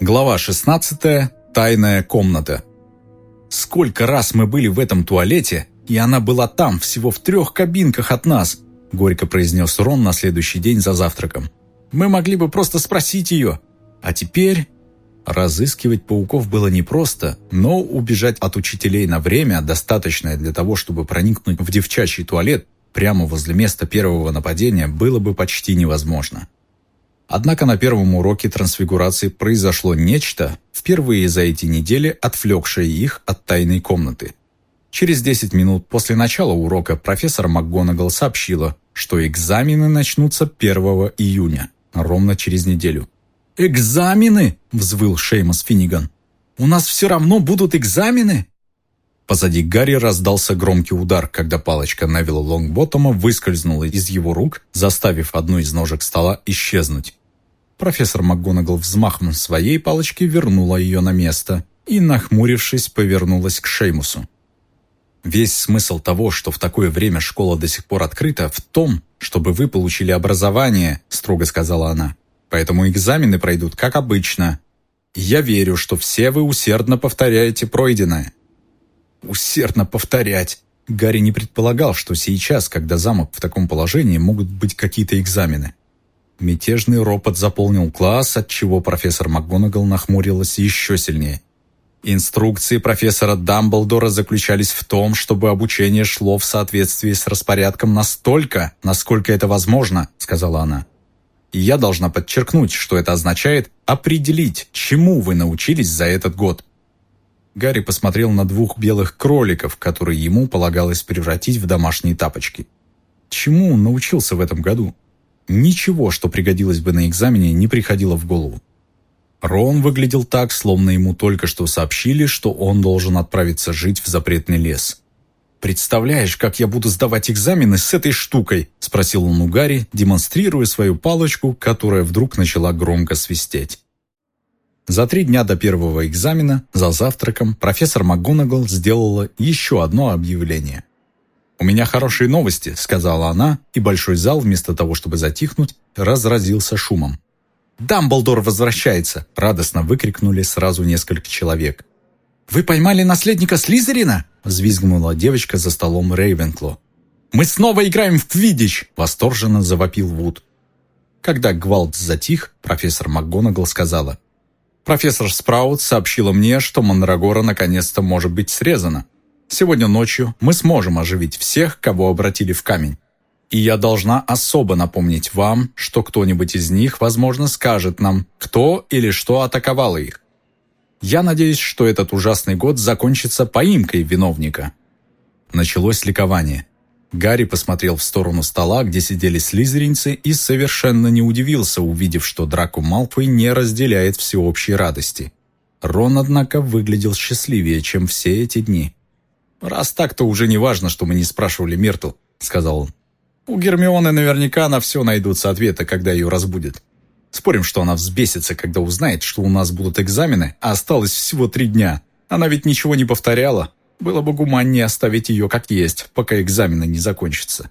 Глава 16. Тайная комната. «Сколько раз мы были в этом туалете, и она была там, всего в трех кабинках от нас», горько произнес Рон на следующий день за завтраком. «Мы могли бы просто спросить ее. А теперь...» Разыскивать пауков было непросто, но убежать от учителей на время, достаточное для того, чтобы проникнуть в девчачий туалет прямо возле места первого нападения, было бы почти невозможно. Однако на первом уроке трансфигурации произошло нечто, впервые за эти недели отвлекшее их от тайной комнаты. Через 10 минут после начала урока профессор МакГонагал сообщила, что экзамены начнутся 1 июня, ровно через неделю. «Экзамены?» – взвыл Шеймус Финниган. «У нас все равно будут экзамены?» Позади Гарри раздался громкий удар, когда палочка Невилла Лонгботтома выскользнула из его рук, заставив одну из ножек стола исчезнуть. Профессор МакГонагал взмахом своей палочки вернула ее на место и, нахмурившись, повернулась к Шеймусу. Весь смысл того, что в такое время школа до сих пор открыта, в том, чтобы вы получили образование, строго сказала она. Поэтому экзамены пройдут как обычно. Я верю, что все вы усердно повторяете пройденное усердно повторять. Гарри не предполагал, что сейчас, когда замок в таком положении, могут быть какие-то экзамены. Мятежный ропот заполнил класс, отчего профессор МакГонагал нахмурилась еще сильнее. Инструкции профессора Дамблдора заключались в том, чтобы обучение шло в соответствии с распорядком настолько, насколько это возможно, сказала она. Я должна подчеркнуть, что это означает определить, чему вы научились за этот год. Гарри посмотрел на двух белых кроликов, которые ему полагалось превратить в домашние тапочки. Чему он научился в этом году? Ничего, что пригодилось бы на экзамене, не приходило в голову. Рон выглядел так, словно ему только что сообщили, что он должен отправиться жить в запретный лес. «Представляешь, как я буду сдавать экзамены с этой штукой?» – спросил он у Гарри, демонстрируя свою палочку, которая вдруг начала громко свистеть. За три дня до первого экзамена, за завтраком, профессор МакГонагал сделала еще одно объявление. «У меня хорошие новости», — сказала она, и большой зал, вместо того, чтобы затихнуть, разразился шумом. «Дамблдор возвращается!» — радостно выкрикнули сразу несколько человек. «Вы поймали наследника Слизерина?» — взвизгнула девочка за столом Рейвенкло. «Мы снова играем в Квиддич!» — восторженно завопил Вуд. Когда гвалт затих, профессор МакГонагал сказала, Профессор Спраут сообщила мне, что Мандрагора наконец-то может быть срезана. Сегодня ночью мы сможем оживить всех, кого обратили в камень. И я должна особо напомнить вам, что кто-нибудь из них, возможно, скажет нам, кто или что атаковало их. Я надеюсь, что этот ужасный год закончится поимкой виновника. Началось ликование. Гарри посмотрел в сторону стола, где сидели слизеринцы, и совершенно не удивился, увидев, что Драко Малфой не разделяет всеобщей радости. Рон, однако, выглядел счастливее, чем все эти дни. «Раз так, то уже не важно, что мы не спрашивали Миртл», — сказал он. «У Гермионы наверняка на все найдутся ответы, когда ее разбудят. Спорим, что она взбесится, когда узнает, что у нас будут экзамены, а осталось всего три дня. Она ведь ничего не повторяла, было бы гуманнее оставить ее как есть, пока экзамены не закончатся.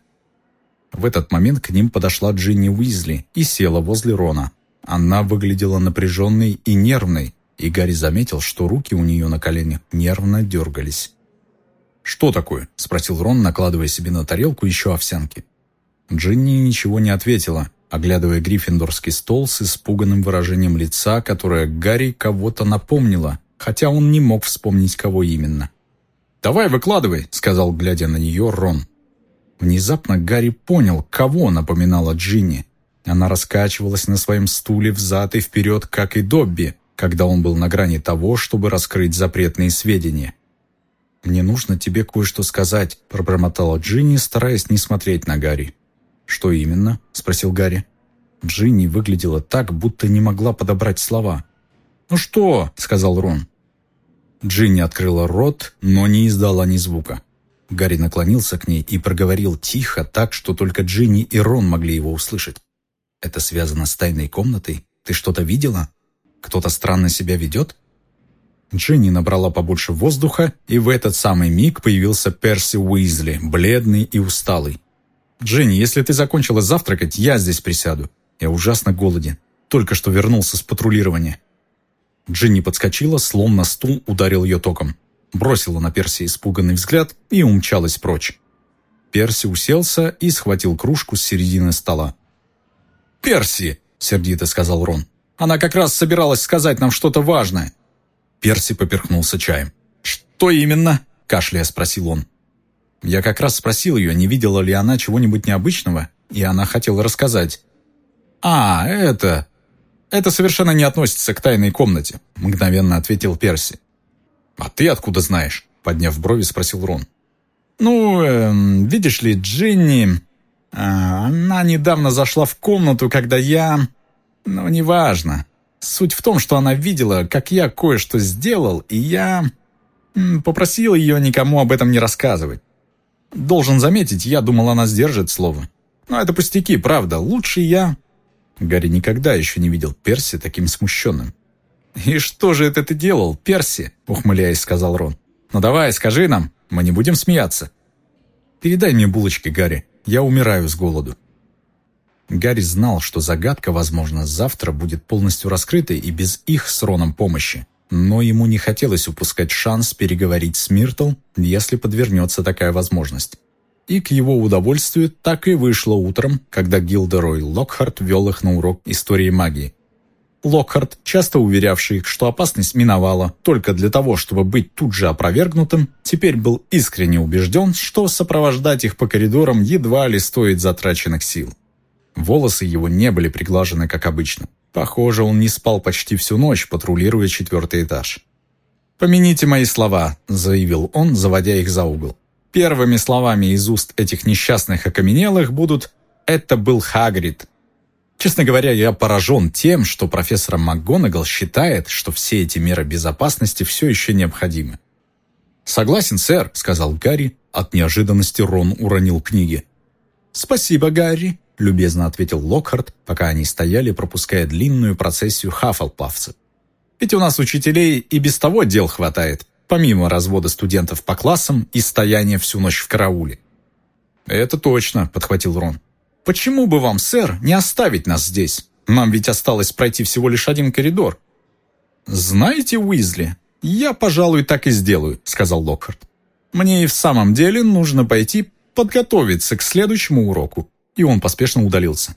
В этот момент к ним подошла Джинни Уизли и села возле Рона. Она выглядела напряженной и нервной, и Гарри заметил, что руки у нее на коленях нервно дергались. «Что такое?» – спросил Рон, накладывая себе на тарелку еще овсянки. Джинни ничего не ответила, оглядывая гриффиндорский стол с испуганным выражением лица, которое Гарри кого-то напомнило, хотя он не мог вспомнить, кого именно. «Давай, выкладывай», — сказал, глядя на нее, Рон. Внезапно Гарри понял, кого напоминала Джинни. Она раскачивалась на своем стуле взад и вперед, как и Добби, когда он был на грани того, чтобы раскрыть запретные сведения. «Мне нужно тебе кое-что сказать», — пробормотала Джинни, стараясь не смотреть на Гарри. «Что именно?» — спросил Гарри. Джинни выглядела так, будто не могла подобрать слова. «Ну что?» — сказал Рон. Джинни открыла рот, но не издала ни звука. Гарри наклонился к ней и проговорил тихо, так, что только Джинни и Рон могли его услышать. «Это связано с тайной комнатой? Ты что-то видела? Кто-то странно себя ведет?» Джинни набрала побольше воздуха, и в этот самый миг появился Перси Уизли, бледный и усталый. «Джинни, если ты закончила завтракать, я здесь присяду. Я ужасно голоден. Только что вернулся с патрулирования». Джинни подскочила, слом на стул ударил ее током. Бросила на Перси испуганный взгляд и умчалась прочь. Перси уселся и схватил кружку с середины стола. «Перси!» — сердито сказал Рон. «Она как раз собиралась сказать нам что-то важное». Перси поперхнулся чаем. «Что именно?» — кашляя спросил он. Я как раз спросил ее, не видела ли она чего-нибудь необычного, и она хотела рассказать. «А, это...» «Это совершенно не относится к тайной комнате», — мгновенно ответил Перси. «А ты откуда знаешь?» — подняв брови, спросил Рон. «Ну, э, видишь ли, Джинни... Э, она недавно зашла в комнату, когда я... Ну, неважно. Суть в том, что она видела, как я кое-что сделал, и я... Попросил ее никому об этом не рассказывать. Должен заметить, я думал, она сдержит слово. Но это пустяки, правда. Лучше я... Гарри никогда еще не видел Перси таким смущенным. «И что же это ты делал, Перси?» — ухмыляясь, сказал Рон. «Ну давай, скажи нам, мы не будем смеяться». «Передай мне булочки, Гарри, я умираю с голоду». Гарри знал, что загадка, возможно, завтра будет полностью раскрытой и без их с Роном помощи. Но ему не хотелось упускать шанс переговорить с Миртл, если подвернется такая возможность. И к его удовольствию так и вышло утром, когда Гилдерой Локхарт вел их на урок истории магии. Локхарт, часто уверявший что опасность миновала только для того, чтобы быть тут же опровергнутым, теперь был искренне убежден, что сопровождать их по коридорам едва ли стоит затраченных сил. Волосы его не были приглажены, как обычно. Похоже, он не спал почти всю ночь, патрулируя четвертый этаж. «Помяните мои слова», — заявил он, заводя их за угол. Первыми словами из уст этих несчастных окаменелых будут «это был Хагрид». Честно говоря, я поражен тем, что профессор МакГонагал считает, что все эти меры безопасности все еще необходимы. «Согласен, сэр», — сказал Гарри. От неожиданности Рон уронил книги. «Спасибо, Гарри», — любезно ответил Локхарт, пока они стояли, пропуская длинную процессию хаффлпафцев. «Ведь у нас учителей и без того дел хватает помимо развода студентов по классам и стояния всю ночь в карауле. «Это точно», — подхватил Рон. «Почему бы вам, сэр, не оставить нас здесь? Нам ведь осталось пройти всего лишь один коридор». «Знаете, Уизли, я, пожалуй, так и сделаю», — сказал Локхарт. «Мне и в самом деле нужно пойти подготовиться к следующему уроку». И он поспешно удалился.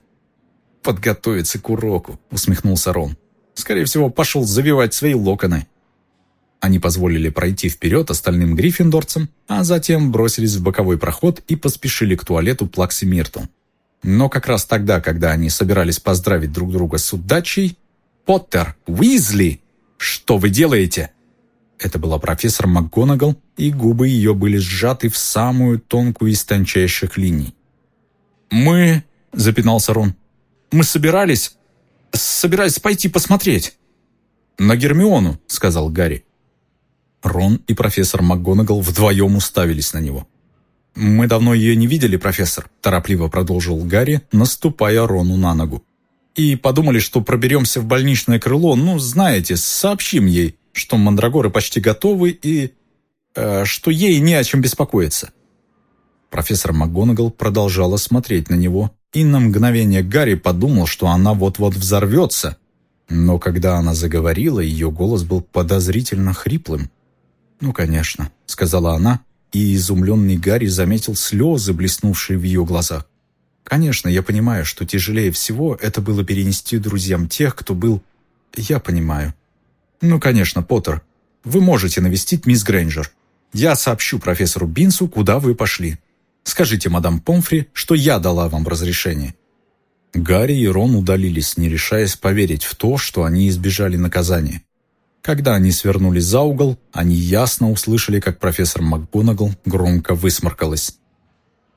«Подготовиться к уроку», — усмехнулся Рон. «Скорее всего, пошел завивать свои локоны». Они позволили пройти вперед остальным гриффиндорцам, а затем бросились в боковой проход и поспешили к туалету Плакси Миртл. Но как раз тогда, когда они собирались поздравить друг друга с удачей, «Поттер! Уизли! Что вы делаете?» Это была профессор МакГонагал, и губы ее были сжаты в самую тонкую из тончайших линий. «Мы...» — запинался Рон. «Мы собирались... собирались пойти посмотреть». «На Гермиону», — сказал Гарри. Рон и профессор МакГонагал вдвоем уставились на него. «Мы давно ее не видели, профессор», – торопливо продолжил Гарри, наступая Рону на ногу. «И подумали, что проберемся в больничное крыло, ну, знаете, сообщим ей, что мандрагоры почти готовы и... Э, что ей не о чем беспокоиться». Профессор МакГонагал продолжала смотреть на него, и на мгновение Гарри подумал, что она вот-вот взорвется. Но когда она заговорила, ее голос был подозрительно хриплым. «Ну, конечно», — сказала она, и изумленный Гарри заметил слезы, блеснувшие в ее глазах. «Конечно, я понимаю, что тяжелее всего это было перенести друзьям тех, кто был... Я понимаю». «Ну, конечно, Поттер, вы можете навестить мисс Грейнджер. Я сообщу профессору Бинсу, куда вы пошли. Скажите, мадам Помфри, что я дала вам разрешение». Гарри и Рон удалились, не решаясь поверить в то, что они избежали наказания. Когда они свернули за угол, они ясно услышали, как профессор МакГонагал громко высморкалась.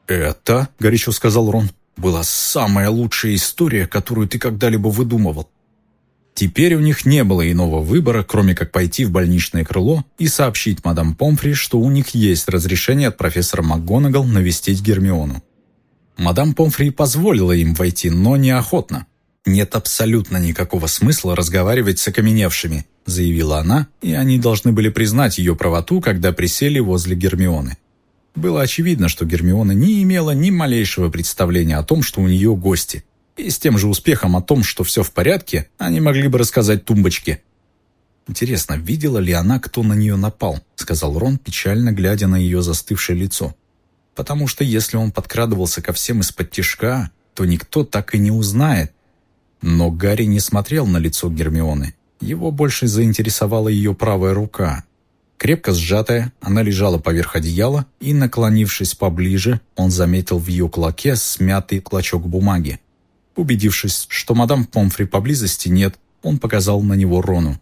«Это, — горячо сказал Рон, — была самая лучшая история, которую ты когда-либо выдумывал». Теперь у них не было иного выбора, кроме как пойти в больничное крыло и сообщить мадам Помфри, что у них есть разрешение от профессора МакГонагал навестить Гермиону. Мадам Помфри позволила им войти, но неохотно. Нет абсолютно никакого смысла разговаривать с окаменевшими, заявила она, и они должны были признать ее правоту, когда присели возле Гермионы. Было очевидно, что Гермиона не имела ни малейшего представления о том, что у нее гости. И с тем же успехом о том, что все в порядке, они могли бы рассказать тумбочке. «Интересно, видела ли она, кто на нее напал?» — сказал Рон, печально глядя на ее застывшее лицо. «Потому что если он подкрадывался ко всем из-под тишка, то никто так и не узнает». Но Гарри не смотрел на лицо Гермионы. Его больше заинтересовала ее правая рука. Крепко сжатая, она лежала поверх одеяла, и, наклонившись поближе, он заметил в ее кулаке смятый клочок бумаги. Убедившись, что мадам Помфри поблизости нет, он показал на него Рону.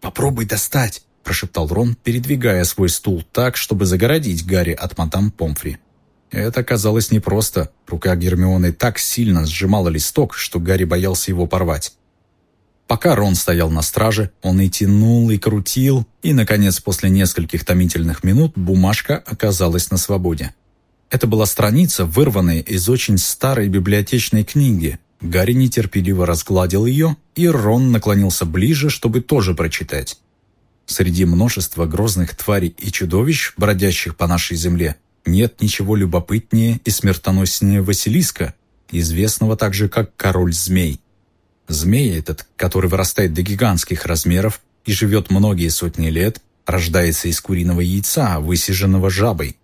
«Попробуй достать!» – прошептал Рон, передвигая свой стул так, чтобы загородить Гарри от мадам Помфри. Это оказалось непросто. Рука Гермионы так сильно сжимала листок, что Гарри боялся его порвать. Пока Рон стоял на страже, он и тянул, и крутил, и, наконец, после нескольких томительных минут бумажка оказалась на свободе. Это была страница, вырванная из очень старой библиотечной книги. Гарри нетерпеливо разгладил ее, и Рон наклонился ближе, чтобы тоже прочитать. Среди множества грозных тварей и чудовищ, бродящих по нашей земле, нет ничего любопытнее и смертоноснее Василиска, известного также как Король Змей. Змей этот, который вырастает до гигантских размеров и живет многие сотни лет, рождается из куриного яйца, высиженного жабой.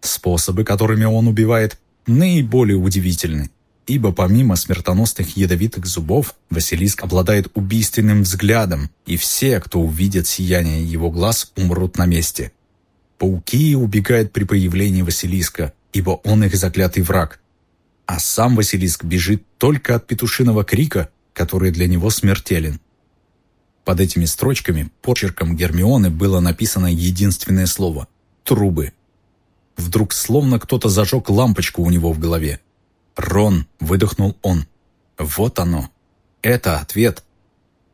Способы, которыми он убивает, наиболее удивительны, ибо помимо смертоносных ядовитых зубов, Василиск обладает убийственным взглядом, и все, кто увидит сияние его глаз, умрут на месте. Пауки убегают при появлении Василиска, ибо он их заклятый враг. А сам Василиск бежит только от петушиного крика, который для него смертелен. Под этими строчками почерком Гермионы было написано единственное слово – «трубы». Вдруг словно кто-то зажег лампочку у него в голове. «Рон!» – выдохнул он. «Вот оно! Это ответ!»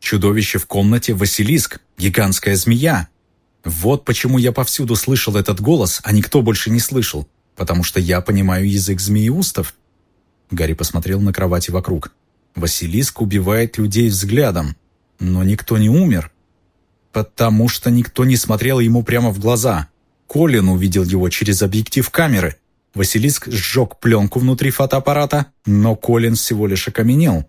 Чудовище в комнате – Василиск, гигантская змея. Вот почему я повсюду слышал этот голос, а никто больше не слышал, потому что я понимаю язык змееустов. Гарри посмотрел на кровати вокруг. Василиск убивает людей взглядом, но никто не умер, потому что никто не смотрел ему прямо в глаза. Колин увидел его через объектив камеры. Василиск сжег пленку внутри фотоаппарата, но Колин всего лишь окаменел.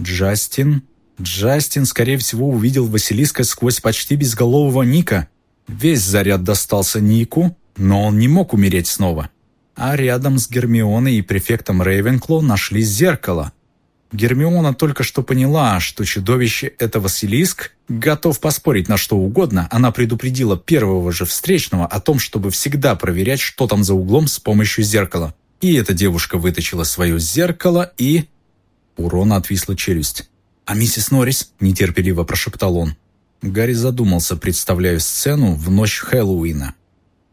Джастин... Джастин, скорее всего, увидел Василиска сквозь почти безголового Ника. Весь заряд достался Нику, но он не мог умереть снова. А рядом с Гермионой и префектом Рейвенкло нашли зеркало. Гермиона только что поняла, что чудовище — это Василиск. Готов поспорить на что угодно, она предупредила первого же встречного о том, чтобы всегда проверять, что там за углом с помощью зеркала. И эта девушка вытащила свое зеркало и... У Рона отвисла челюсть. «А миссис Норрис?» – нетерпеливо прошептал он. Гарри задумался, представляя сцену в ночь Хэллоуина.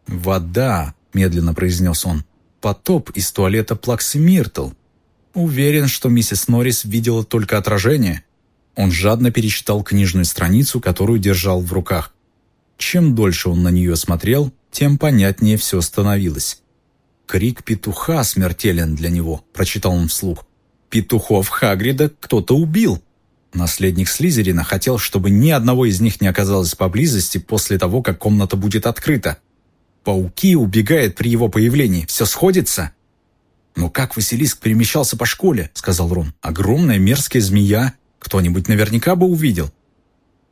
«Вода», – медленно произнес он. «Потоп из туалета Плаксы Миртл. Уверен, что миссис Норрис видела только отражение. Он жадно перечитал книжную страницу, которую держал в руках. Чем дольше он на нее смотрел, тем понятнее все становилось. «Крик петуха смертелен для него», – прочитал он вслух. «Петухов Хагрида кто-то убил». Наследник Слизерина хотел, чтобы ни одного из них не оказалось поблизости после того, как комната будет открыта. Пауки убегают при его появлении. Все сходится? «Но как Василиск перемещался по школе?» — сказал Рон. «Огромная мерзкая змея. Кто-нибудь наверняка бы увидел».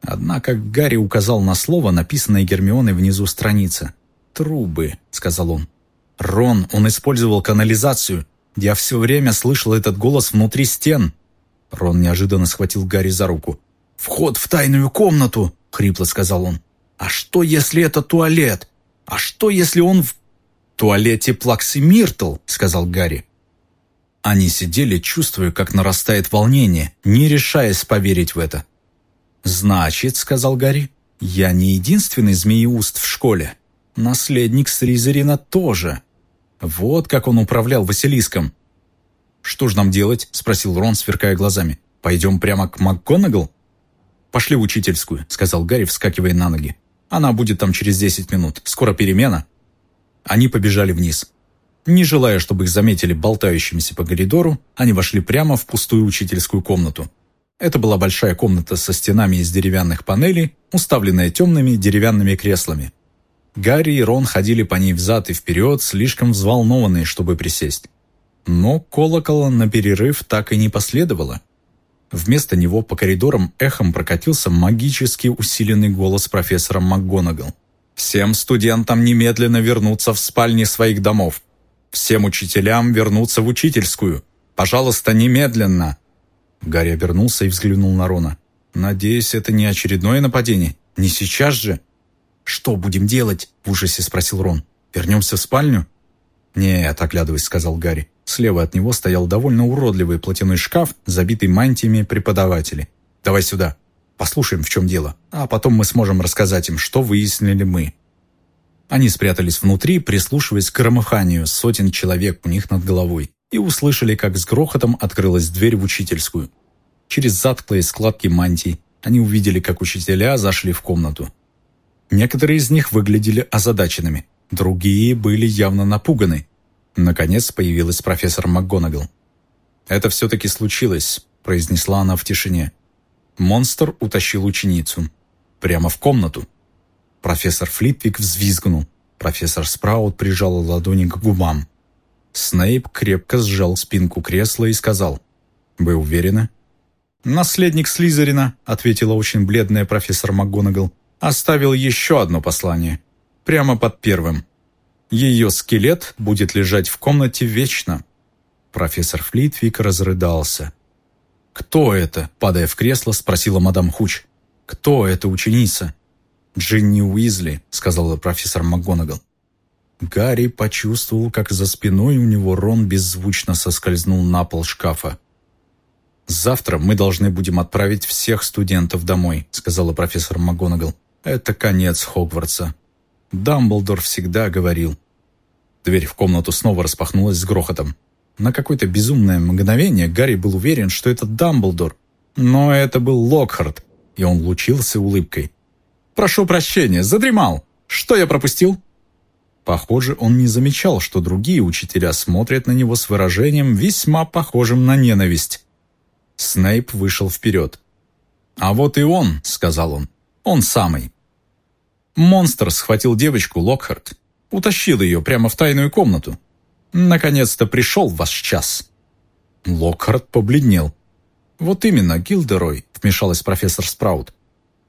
Однако Гарри указал на слово, написанное Гермионой внизу страницы. «Трубы», — сказал он. «Рон, он использовал канализацию. Я все время слышал этот голос внутри стен». Рон неожиданно схватил Гарри за руку. «Вход в тайную комнату!» — хрипло сказал он. «А что, если это туалет? А что, если он в туалете Плаксы Миртл», — сказал Гарри. Они сидели, чувствуя, как нарастает волнение, не решаясь поверить в это. «Значит», — сказал Гарри, — «я не единственный змееуст в школе. Наследник Слизерина тоже. Вот как он управлял Василиском». «Что ж нам делать?» — спросил Рон, сверкая глазами. «Пойдем прямо к МакГонагал?» «Пошли в учительскую», — сказал Гарри, вскакивая на ноги. «Она будет там через десять минут. Скоро перемена». Они побежали вниз. Не желая, чтобы их заметили болтающимися по коридору, они вошли прямо в пустую учительскую комнату. Это была большая комната со стенами из деревянных панелей, уставленная темными деревянными креслами. Гарри и Рон ходили по ней взад и вперед, слишком взволнованные, чтобы присесть. Но колокола на перерыв так и не последовало. Вместо него по коридорам эхом прокатился магически усиленный голос профессора МакГонагал. «Всем студентам немедленно вернуться в спальни своих домов. Всем учителям вернуться в учительскую. Пожалуйста, немедленно!» Гарри обернулся и взглянул на Рона. «Надеюсь, это не очередное нападение? Не сейчас же?» «Что будем делать?» – в ужасе спросил Рон. «Вернемся в спальню?» «Нет», – оглядываясь, сказал Гарри. Слева от него стоял довольно уродливый платяной шкаф, забитый мантиями преподавателей. «Давай сюда. Послушаем, в чем дело. А потом мы сможем рассказать им, что выяснили мы». Они спрятались внутри, прислушиваясь к громыханию сотен человек у них над головой, и услышали, как с грохотом открылась дверь в учительскую. Через затклые складки мантий они увидели, как учителя зашли в комнату. Некоторые из них выглядели озадаченными, другие были явно напуганы, Наконец появилась профессор МакГонагал. «Это все-таки случилось», – произнесла она в тишине. Монстр утащил ученицу. Прямо в комнату. Профессор Флитвик взвизгнул. Профессор Спраут прижал ладони к губам. Снейп крепко сжал спинку кресла и сказал. «Вы уверены?» «Наследник Слизерина», — ответила очень бледная профессор МакГонагал, «оставил еще одно послание. Прямо под первым. Ее скелет будет лежать в комнате вечно». Профессор Флитвик разрыдался. «Кто это?» – падая в кресло, спросила мадам Хуч. «Кто эта ученица?» «Джинни Уизли», – сказала профессор МакГонагал. Гарри почувствовал, как за спиной у него Рон беззвучно соскользнул на пол шкафа. «Завтра мы должны будем отправить всех студентов домой», – сказала профессор МакГонагал. «Это конец Хогвартса. Дамблдор всегда говорил. Дверь в комнату снова распахнулась с грохотом. На какое-то безумное мгновение Гарри был уверен, что это Дамблдор. Но это был Локхарт, и он лучился улыбкой. «Прошу прощения, задремал! Что я пропустил?» Похоже, он не замечал, что другие учителя смотрят на него с выражением, весьма похожим на ненависть. Снейп вышел вперед. «А вот и он», — сказал он. «Он самый». Монстр схватил девочку Локхарт, утащил ее прямо в тайную комнату. Наконец-то пришел ваш час. Локхарт побледнел. «Вот именно, Гилдерой», — вмешалась профессор Спраут.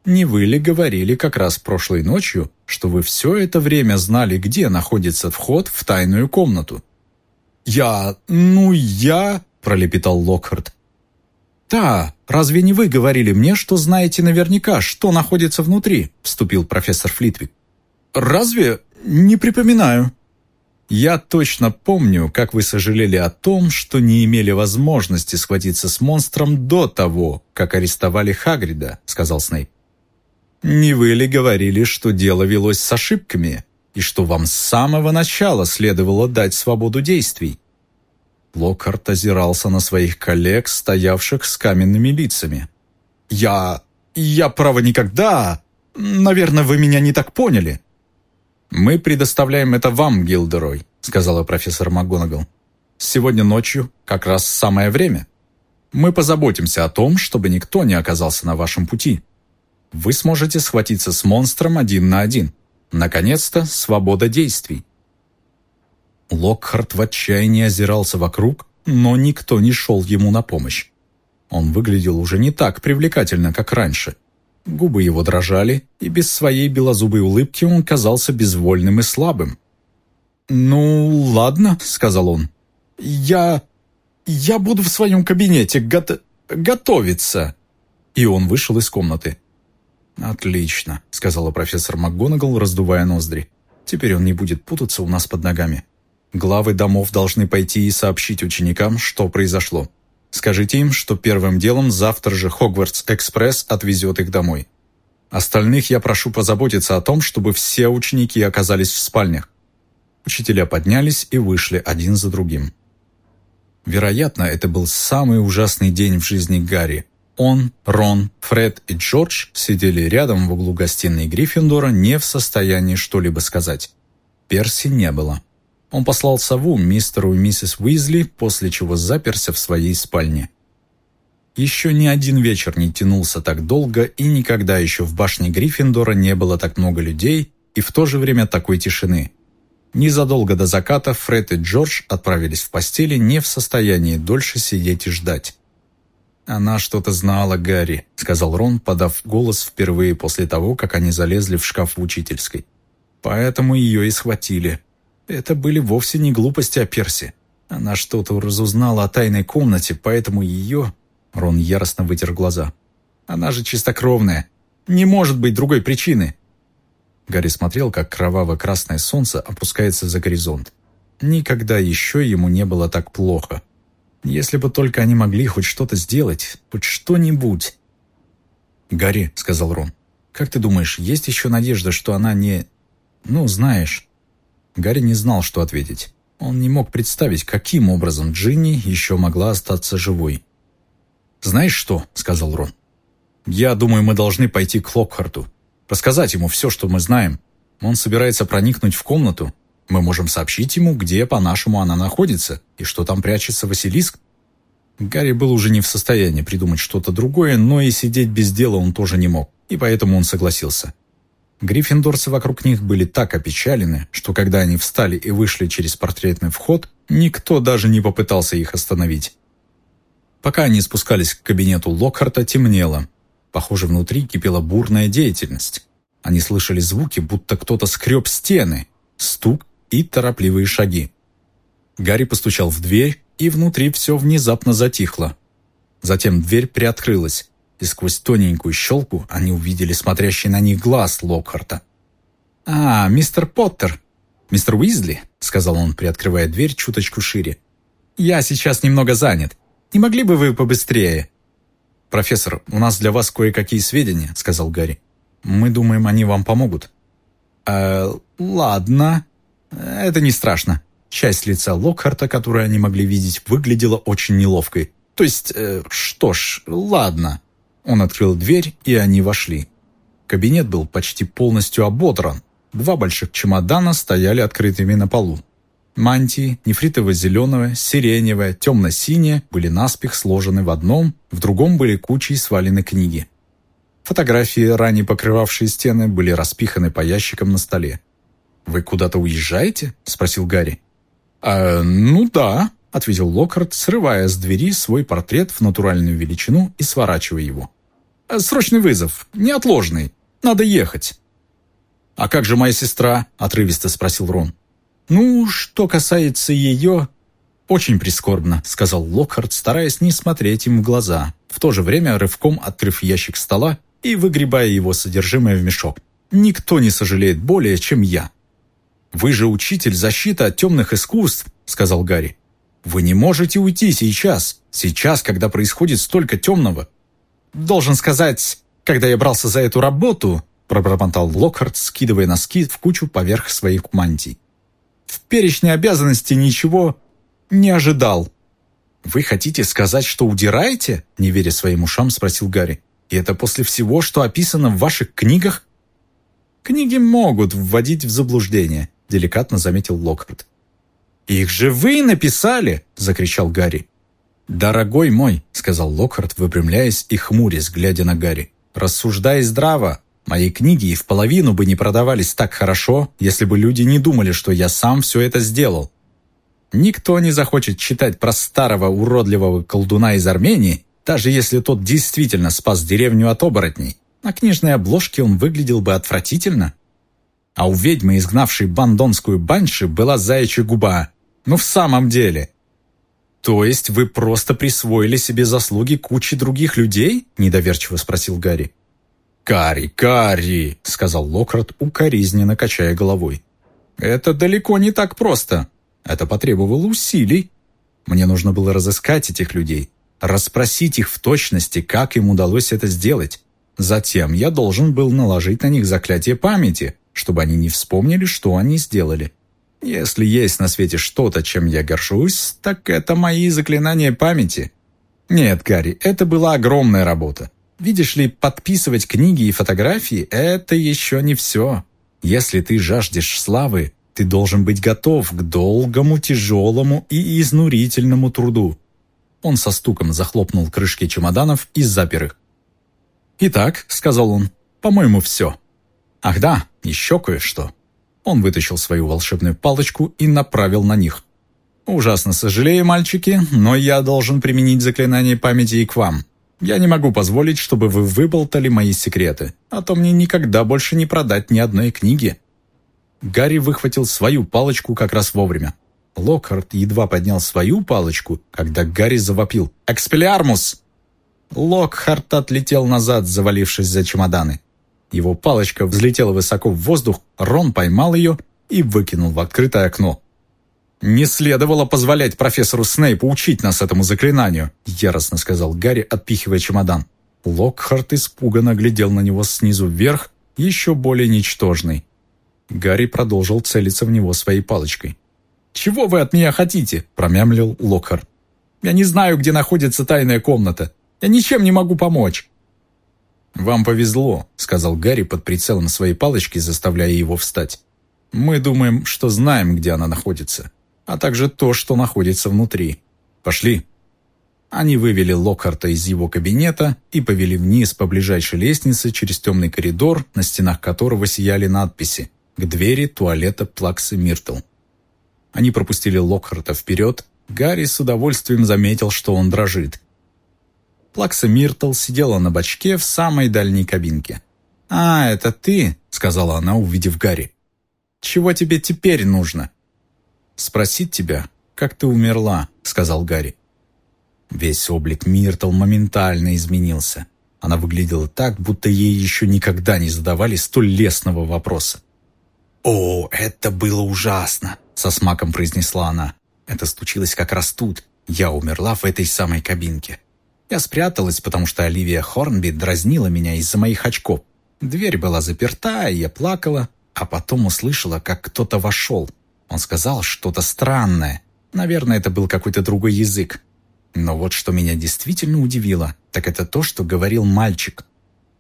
«Не вы ли говорили как раз прошлой ночью, что вы все это время знали, где находится вход в тайную комнату?» «Я... ну я...» — пролепетал Локхарт. «Да, разве не вы говорили мне, что знаете наверняка, что находится внутри?» – вступил профессор Флитвик. «Разве? Не припоминаю». «Я точно помню, как вы сожалели о том, что не имели возможности схватиться с монстром до того, как арестовали Хагрида», – сказал Снейп. «Не вы ли говорили, что дело велось с ошибками, и что вам с самого начала следовало дать свободу действий?» Локхарт озирался на своих коллег, стоявших с каменными лицами. «Я... я, право, никогда... Наверное, вы меня не так поняли». «Мы предоставляем это вам, Гилдерой», — сказала профессор МакГонагал. «Сегодня ночью как раз самое время. Мы позаботимся о том, чтобы никто не оказался на вашем пути. Вы сможете схватиться с монстром один на один. Наконец-то свобода действий». Локхарт в отчаянии озирался вокруг, но никто не шел ему на помощь. Он выглядел уже не так привлекательно, как раньше. Губы его дрожали, и без своей белозубой улыбки он казался безвольным и слабым. «Ну, ладно», — сказал он. «Я... я буду в своем кабинете гот... готовиться». И он вышел из комнаты. «Отлично», — сказала профессор МакГонагал, раздувая ноздри. «Теперь он не будет путаться у нас под ногами». Главы домов должны пойти и сообщить ученикам, что произошло. Скажите им, что первым делом завтра же Хогвартс-экспресс отвезет их домой. Остальных я прошу позаботиться о том, чтобы все ученики оказались в спальнях. Учителя поднялись и вышли один за другим. Вероятно, это был самый ужасный день в жизни Гарри. Он, Рон, Фред и Джордж сидели рядом в углу гостиной Гриффиндора, не в состоянии что-либо сказать. Перси не было. Он послал сову мистеру и миссис Уизли, после чего заперся в своей спальне. Еще ни один вечер не тянулся так долго, и никогда еще в башне Гриффиндора не было так много людей и в то же время такой тишины. Незадолго до заката Фред и Джордж отправились в постели не в состоянии дольше сидеть и ждать. «Она что-то знала, Гарри», — сказал Рон, подав голос впервые после того, как они залезли в шкаф в учительской. «Поэтому ее и схватили. Это были вовсе не глупости о Перси. Она что-то разузнала о тайной комнате, поэтому ее...» Рон яростно вытер глаза. «Она же чистокровная. Не может быть другой причины». Гарри смотрел, как кроваво-красное солнце опускается за горизонт. Никогда еще ему не было так плохо. Если бы только они могли хоть что-то сделать, хоть что-нибудь. «Гарри», — сказал Рон, — «как ты думаешь, есть еще надежда, что она не... Ну, знаешь...» Гарри не знал, что ответить. Он не мог представить, каким образом Джинни еще могла остаться живой. «Знаешь что?» — сказал Рон. «Я думаю, мы должны пойти к Локхарту. Рассказать ему все, что мы знаем. Он собирается проникнуть в комнату, мы можем сообщить ему, где, по-нашему, она находится, и что там прячется Василиск. Гарри был уже не в состоянии придумать что-то другое, но и сидеть без дела он тоже не мог, и поэтому он согласился. Гриффиндорцы вокруг них были так опечалены, что когда они встали и вышли через портретный вход, никто даже не попытался их остановить. Пока они спускались к кабинету Локхарта, темнело. Похоже, внутри кипела бурная деятельность. Они слышали звуки, будто кто-то скреб стены, стук и торопливые шаги. Гарри постучал в дверь, и внутри все внезапно затихло. Затем дверь приоткрылась, и сквозь тоненькую щелку они увидели смотрящий на них глаз Локхарта. «А, мистер Поттер! Мистер Уизли!» — сказал он, приоткрывая дверь чуточку шире. «Я сейчас немного занят. Не могли бы вы побыстрее?» «Профессор, у нас для вас кое-какие сведения», — сказал Гарри. «Мы думаем, они вам помогут». «Э, ладно», это не страшно. Часть лица Локхарта, которую они могли видеть, выглядела очень неловкой. То есть, э, что ж, ладно. Он открыл дверь, и они вошли. Кабинет был почти полностью ободран. Два больших чемодана стояли открытыми на полу. Мантии, нефритово-зеленого, сиреневое, темно-синее, были наспех сложены в одном, в другом были кучей свалены книги. Фотографии, ранее покрывавшие стены, были распиханы по ящикам на столе. «Вы куда-то уезжаете?» – спросил Гарри. «А, ну да», – ответил Локхарт, срывая с двери свой портрет в натуральную величину и сворачивая его. «Э, «Срочный вызов. Неотложный. Надо ехать». «А как же моя сестра?» – отрывисто спросил Рон. «Ну, что касается ее...» «Очень прискорбно», — сказал Локхарт, стараясь не смотреть им в глаза, в то же время рывком открыв ящик стола и выгребая его содержимое в мешок. «Никто не сожалеет более, чем я». «Вы же учитель защиты от темных искусств», — сказал Гарри. «Вы не можете уйти сейчас, сейчас, когда происходит столько темного». «Должен сказать, когда я брался за эту работу», — пробормотал Локхарт, скидывая носки в кучу поверх своих мантий. «В перечне обязанностей ничего не ожидал». «Вы хотите сказать, что удираете?» — не веря своим ушам, спросил Гарри. «И это после всего, что описано в ваших книгах?» «Книги могут вводить в заблуждение», — деликатно заметил Локхарт. «Их же вы написали!» — закричал Гарри. «Дорогой мой», — сказал Локхарт, выпрямляясь и хмурясь, глядя на Гарри, «рассуждай здраво. Мои книги и в половину бы не продавались так хорошо, если бы люди не думали, что я сам все это сделал. Никто не захочет читать про старого уродливого колдуна из Армении, даже если тот действительно спас деревню от оборотней. На книжной обложке он выглядел бы отвратительно, а у ведьмы, изгнавшей бандонскую банши, была заячья губа. Ну в самом деле. То есть вы просто присвоили себе заслуги кучи других людей? Недоверчиво спросил Гарри. «Карри, Карри!» — сказал Лократ, укоризненно качая головой. «Это далеко не так просто. Это потребовало усилий. Мне нужно было разыскать этих людей, расспросить их в точности, как им удалось это сделать. Затем я должен был наложить на них заклятие памяти, чтобы они не вспомнили, что они сделали. Если есть на свете что-то, чем я горжусь, так это мои заклинания памяти. Нет, Гарри, это была огромная работа. Видишь ли, подписывать книги и фотографии – это еще не все. Если ты жаждешь славы, ты должен быть готов к долгому, тяжелому и изнурительному труду. Он со стуком захлопнул крышки чемоданов и запер их. «Итак», — сказал он, — «по-моему, все». «Ах да, еще кое-что». Он вытащил свою волшебную палочку и направил на них. «Ужасно сожалею, мальчики, но я должен применить заклинание памяти и к вам. Я не могу позволить, чтобы вы выболтали мои секреты, а то мне никогда больше не продать ни одной книги». Гарри выхватил свою палочку как раз вовремя. Локхарт едва поднял свою палочку, когда Гарри завопил «Экспелиармус!». Локхарт отлетел назад, завалившись за чемоданы. Его палочка взлетела высоко в воздух, Рон поймал ее и выкинул в открытое окно. «Не следовало позволять профессору Снейпу учить нас этому заклинанию», яростно сказал Гарри, отпихивая чемодан. Локхарт испуганно глядел на него снизу вверх, еще более ничтожный. Гарри продолжил целиться в него своей палочкой. «Чего вы от меня хотите?» – промямлил Локхарт. «Я не знаю, где находится тайная комната. Я ничем не могу помочь». «Вам повезло», — сказал Гарри под прицелом своей палочки, заставляя его встать. «Мы думаем, что знаем, где она находится, а также то, что находится внутри. Пошли». Они вывели Локхарта из его кабинета и повели вниз по ближайшей лестнице через темный коридор, на стенах которого сияли надписи «К двери туалета Плаксы Миртл». Они пропустили Локхарта вперед. Гарри с удовольствием заметил, что он дрожит. Плакса Миртл сидела на бочке в самой дальней кабинке. «А, это ты?» — сказала она, увидев Гарри. «Чего тебе теперь нужно?» «Спросить тебя, как ты умерла», — сказал Гарри. Весь облик Миртл моментально изменился. Она выглядела так, будто ей еще никогда не задавали столь лестного вопроса. «О, это было ужасно!» — со смаком произнесла она. «Это случилось как раз тут. Я умерла в этой самой кабинке. Я спряталась, потому что Оливия Хорнби дразнила меня из-за моих очков. Дверь была заперта, и я плакала, а потом услышала, как кто-то вошел. Он сказал что-то странное. Наверное, это был какой-то другой язык. Но вот что меня действительно удивило, так это то, что говорил мальчик.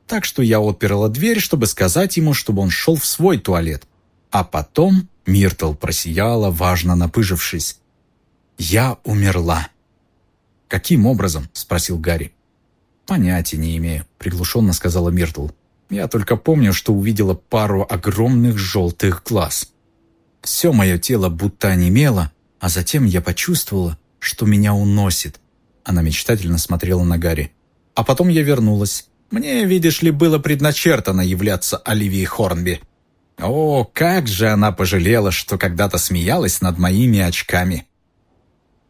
Так что я отперла дверь, чтобы сказать ему, чтобы он шел в свой туалет. А потом Миртл просияла, важно напыжившись. «Я умерла». «Каким образом?» – спросил Гарри. «Понятия не имею», – приглушенно сказала Миртл. «Я только помню, что увидела пару огромных желтых глаз. Все мое тело будто онемело, а затем я почувствовала, что меня уносит». Она мечтательно смотрела на Гарри. «А потом я вернулась. Мне, видишь ли, было предначертано являться Оливией Хорнби». О, как же она пожалела, что когда-то смеялась над моими очками.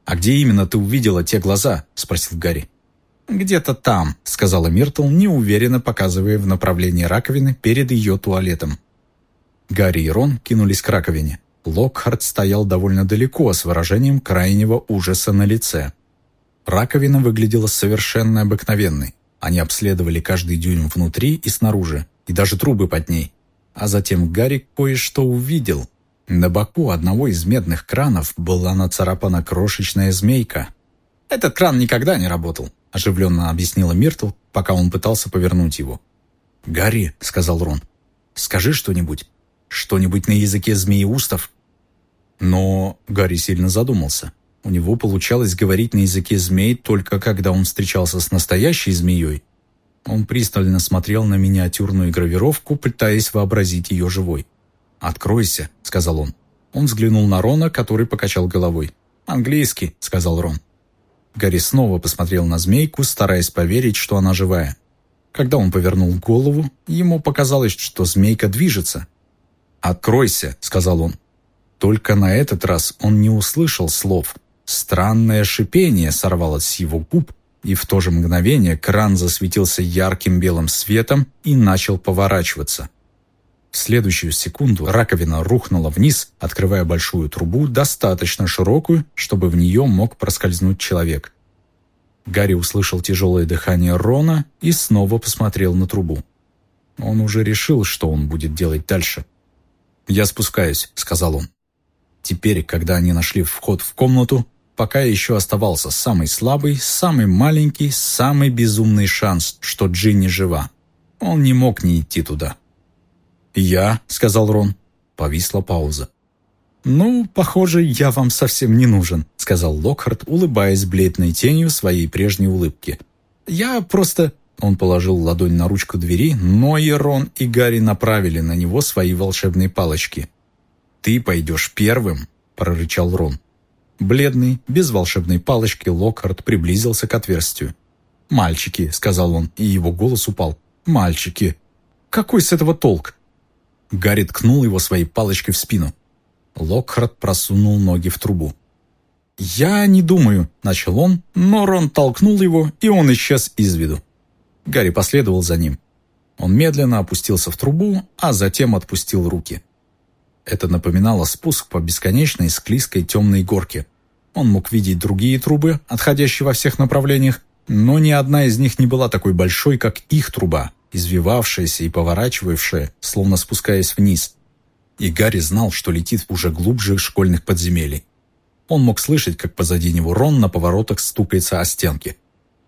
«А где именно ты увидела те глаза?» – спросил Гарри. «Где-то там», – сказала Миртл, неуверенно показывая в направлении раковины перед ее туалетом. Гарри и Рон кинулись к раковине. Локхард стоял довольно далеко, с выражением крайнего ужаса на лице. Раковина выглядела совершенно обыкновенной. Они обследовали каждый дюйм внутри и снаружи, и даже трубы под ней. А затем Гарри кое-что увидел – на боку одного из медных кранов была нацарапана крошечная змейка. «Этот кран никогда не работал», – оживленно объяснила Миртл, пока он пытался повернуть его. «Гарри», – сказал Рон, – «скажи что-нибудь. Что-нибудь на языке змееустов». Но Гарри сильно задумался. У него получалось говорить на языке змей только когда он встречался с настоящей змеей. Он пристально смотрел на миниатюрную гравировку, пытаясь вообразить ее живой. «Откройся», — сказал он. Он взглянул на Рона, который покачал головой. «Английский», — сказал Рон. Гарри снова посмотрел на змейку, стараясь поверить, что она живая. Когда он повернул голову, ему показалось, что змейка движется. «Откройся», — сказал он. Только на этот раз он не услышал слов. Странное шипение сорвалось с его губ, и в то же мгновение кран засветился ярким белым светом и начал поворачиваться. В следующую секунду раковина рухнула вниз, открывая большую трубу, достаточно широкую, чтобы в нее мог проскользнуть человек. Гарри услышал тяжелое дыхание Рона и снова посмотрел на трубу. Он уже решил, что он будет делать дальше. «Я спускаюсь», — сказал он. Теперь, когда они нашли вход в комнату, пока еще оставался самый слабый, самый маленький, самый безумный шанс, что Джинни жива. Он не мог не идти туда. «Я», — сказал Рон. Повисла пауза. «Ну, похоже, я вам совсем не нужен», — сказал Локхарт, улыбаясь бледной тенью своей прежней улыбки. «Я просто...» Он положил ладонь на ручку двери, но и Рон, и Гарри направили на него свои волшебные палочки. «Ты пойдешь первым», — прорычал Рон. Бледный, без волшебной палочки, Локхарт приблизился к отверстию. «Мальчики», — сказал он, и его голос упал. «Мальчики! Какой с этого толк?» Гарри ткнул его своей палочкой в спину. Локхарт просунул ноги в трубу. «Я не думаю», — начал он, но Рон толкнул его, и он исчез из виду. Гарри последовал за ним. Он медленно опустился в трубу, а затем отпустил руки. Это напоминало спуск по бесконечной склизкой темной горке. Он мог видеть другие трубы, отходящие во всех направлениях, но ни одна из них не была такой большой, как их труба, извивавшаяся и поворачивавшая, словно спускаясь вниз. И Гарри знал, что летит уже глубже школьных подземелий. Он мог слышать, как позади него Рон на поворотах стукается о стенки.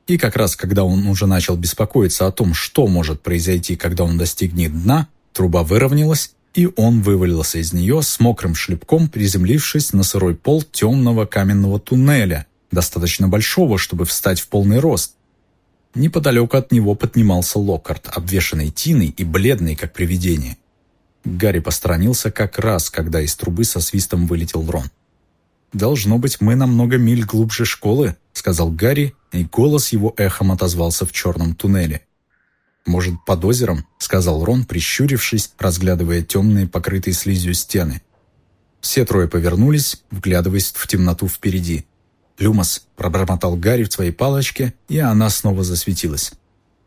И как раз когда он уже начал беспокоиться о том, что может произойти, когда он достигнет дна, труба выровнялась, и он вывалился из нее с мокрым шлепком, приземлившись на сырой пол темного каменного туннеля, достаточно большого, чтобы встать в полный рост. Неподалеку от него поднимался Локкарт, обвешанный тиной и бледный, как привидение. Гарри посторонился как раз, когда из трубы со свистом вылетел Рон. «Должно быть, мы намного миль глубже школы», — сказал Гарри, и голос его эхом отозвался в черном туннеле. «Может, под озером?» — сказал Рон, прищурившись, разглядывая темные, покрытые слизью стены. Все трое повернулись, вглядываясь в темноту впереди. «Люмос», — пробормотал Гарри в своей палочке, и она снова засветилась.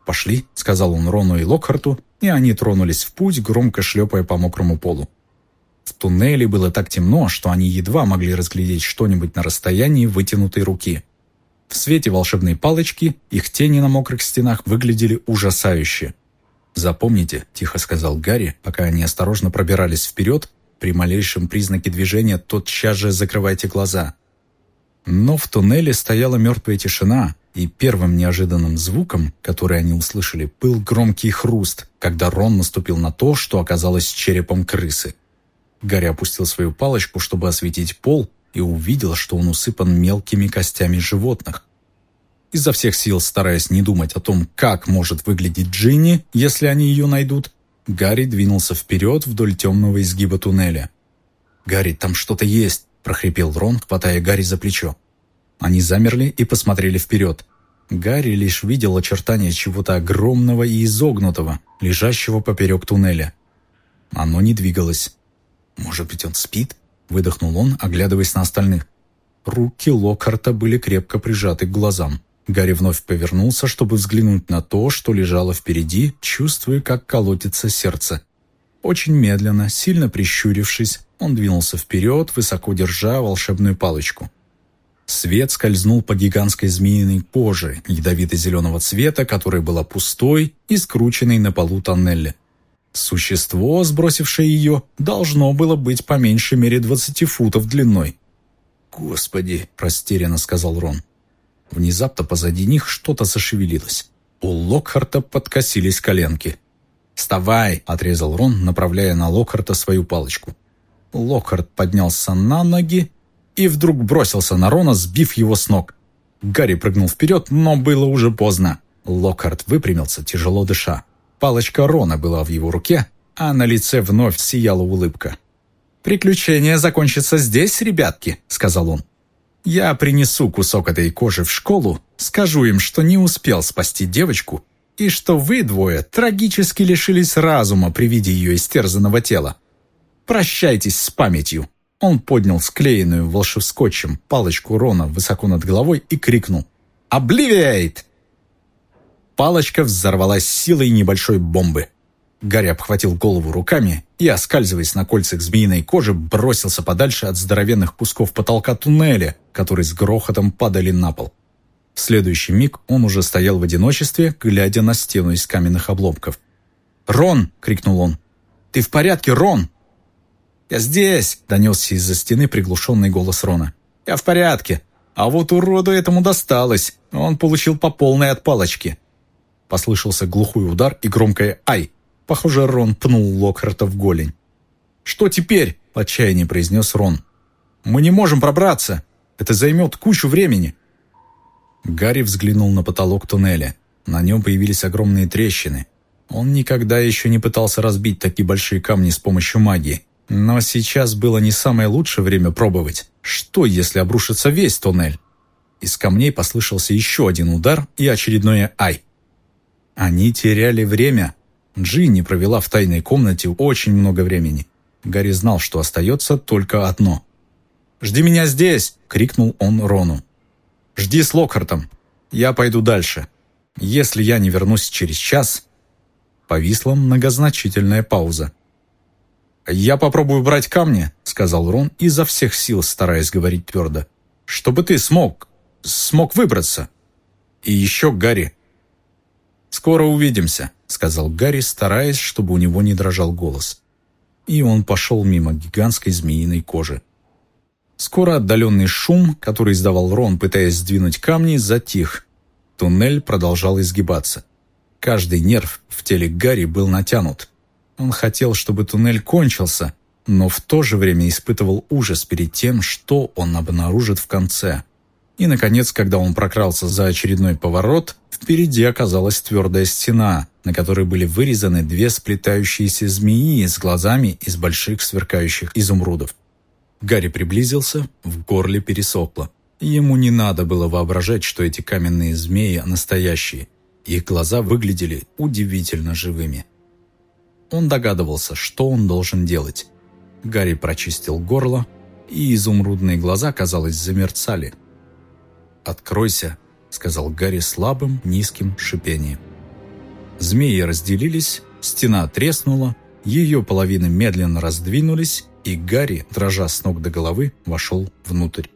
«Пошли», — сказал он Рону и Локхарту, и они тронулись в путь, громко шлепая по мокрому полу. В туннеле было так темно, что они едва могли разглядеть что-нибудь на расстоянии вытянутой руки. В свете волшебной палочки их тени на мокрых стенах выглядели ужасающе. «Запомните», — тихо сказал Гарри, пока они осторожно пробирались вперед, при малейшем признаке движения тотчас же закрывайте глаза. Но в туннеле стояла мертвая тишина, и первым неожиданным звуком, который они услышали, был громкий хруст, когда Рон наступил на то, что оказалось черепом крысы. Гарри опустил свою палочку, чтобы осветить пол, и увидел, что он усыпан мелкими костями животных. Изо всех сил, стараясь не думать о том, как может выглядеть Джинни, если они ее найдут, Гарри двинулся вперед вдоль темного изгиба туннеля. «Гарри, там что-то есть!» – прохрипел Рон, хватая Гарри за плечо. Они замерли и посмотрели вперед. Гарри лишь видел очертания чего-то огромного и изогнутого, лежащего поперек туннеля. Оно не двигалось. «Может быть, он спит?» – выдохнул он, оглядываясь на остальных. Руки Локхарта были крепко прижаты к глазам. Гарри вновь повернулся, чтобы взглянуть на то, что лежало впереди, чувствуя, как колотится сердце. Очень медленно, сильно прищурившись, он двинулся вперед, высоко держа волшебную палочку. Свет скользнул по гигантской змеиной коже, ядовито-зеленого цвета, которая была пустой и скрученной на полу тоннеля. Существо, сбросившее ее, должно было быть по меньшей мере двадцати футов длиной. «Господи!» – растерянно сказал Рон. Внезапно позади них что-то зашевелилось. У Локхарта подкосились коленки. «Вставай!» – отрезал Рон, направляя на Локхарта свою палочку. Локхарт поднялся на ноги и вдруг бросился на Рона, сбив его с ног. Гарри прыгнул вперед, но было уже поздно. Локхарт выпрямился, тяжело дыша. Палочка Рона была в его руке, а на лице вновь сияла улыбка. «Приключение закончится здесь, ребятки», — сказал он. «Я принесу кусок этой кожи в школу, скажу им, что не успел спасти девочку, и что вы двое трагически лишились разума при виде ее истерзанного тела. Прощайтесь с памятью». Он поднял склеенную волшебскотчем палочку Рона высоко над головой и крикнул «Обливиэйт!». Палочка взорвалась силой небольшой бомбы. Гарри обхватил голову руками и, оскальзываясь на кольцах змеиной кожи, бросился подальше от здоровенных кусков потолка туннеля, которые с грохотом падали на пол. В следующий миг он уже стоял в одиночестве, глядя на стену из каменных обломков. «Рон!» — крикнул он. «Ты в порядке, Рон?» «Я здесь!» — донесся из-за стены приглушенный голос Рона. «Я в порядке. А вот уроду этому досталось. Он получил по полной от палочки». Послышался глухой удар и громкое «Ай!». Похоже, Рон пнул Локхарта в голень. «Что теперь?» — в отчаянии произнес Рон. «Мы не можем пробраться. Это займет кучу времени». Гарри взглянул на потолок туннеля. На нем появились огромные трещины. Он никогда еще не пытался разбить такие большие камни с помощью магии. Но сейчас было не самое лучшее время пробовать. Что, если обрушится весь туннель? Из камней послышался еще один удар и очередное «Ай!». Они теряли время. Джинни провела в тайной комнате очень много времени. Гарри знал, что остается только одно. «Жди меня здесь!» — крикнул он Рону. «Жди с Локхартом. Я пойду дальше. Если я не вернусь через час...» Повисла многозначительная пауза. «Я попробую брать камни», — сказал Рон, изо всех сил стараясь говорить твердо. «Чтобы ты смог, смог выбраться. И еще Гарри». «Скоро увидимся», — сказал Гарри, стараясь, чтобы у него не дрожал голос. И он пошел мимо гигантской змеиной кожи. Скоро отдаленный шум, который издавал Рон, пытаясь сдвинуть камни, затих. Туннель продолжал изгибаться. Каждый нерв в теле Гарри был натянут. Он хотел, чтобы туннель кончился, но в то же время испытывал ужас перед тем, что он обнаружит в конце. И, наконец, когда он прокрался за очередной поворот, впереди оказалась твердая стена, на которой были вырезаны две сплетающиеся змеи с глазами из больших сверкающих изумрудов. Гарри приблизился, в горле пересохло. Ему не надо было воображать, что эти каменные змеи настоящие. Их глаза выглядели удивительно живыми. Он догадывался, что он должен делать. Гарри прочистил горло, и изумрудные глаза, казалось, замерцали. «Откройся», — сказал Гарри слабым, низким шипением. Змеи разделились, стена треснула, ее половины медленно раздвинулись, и Гарри, дрожа с ног до головы, вошел внутрь.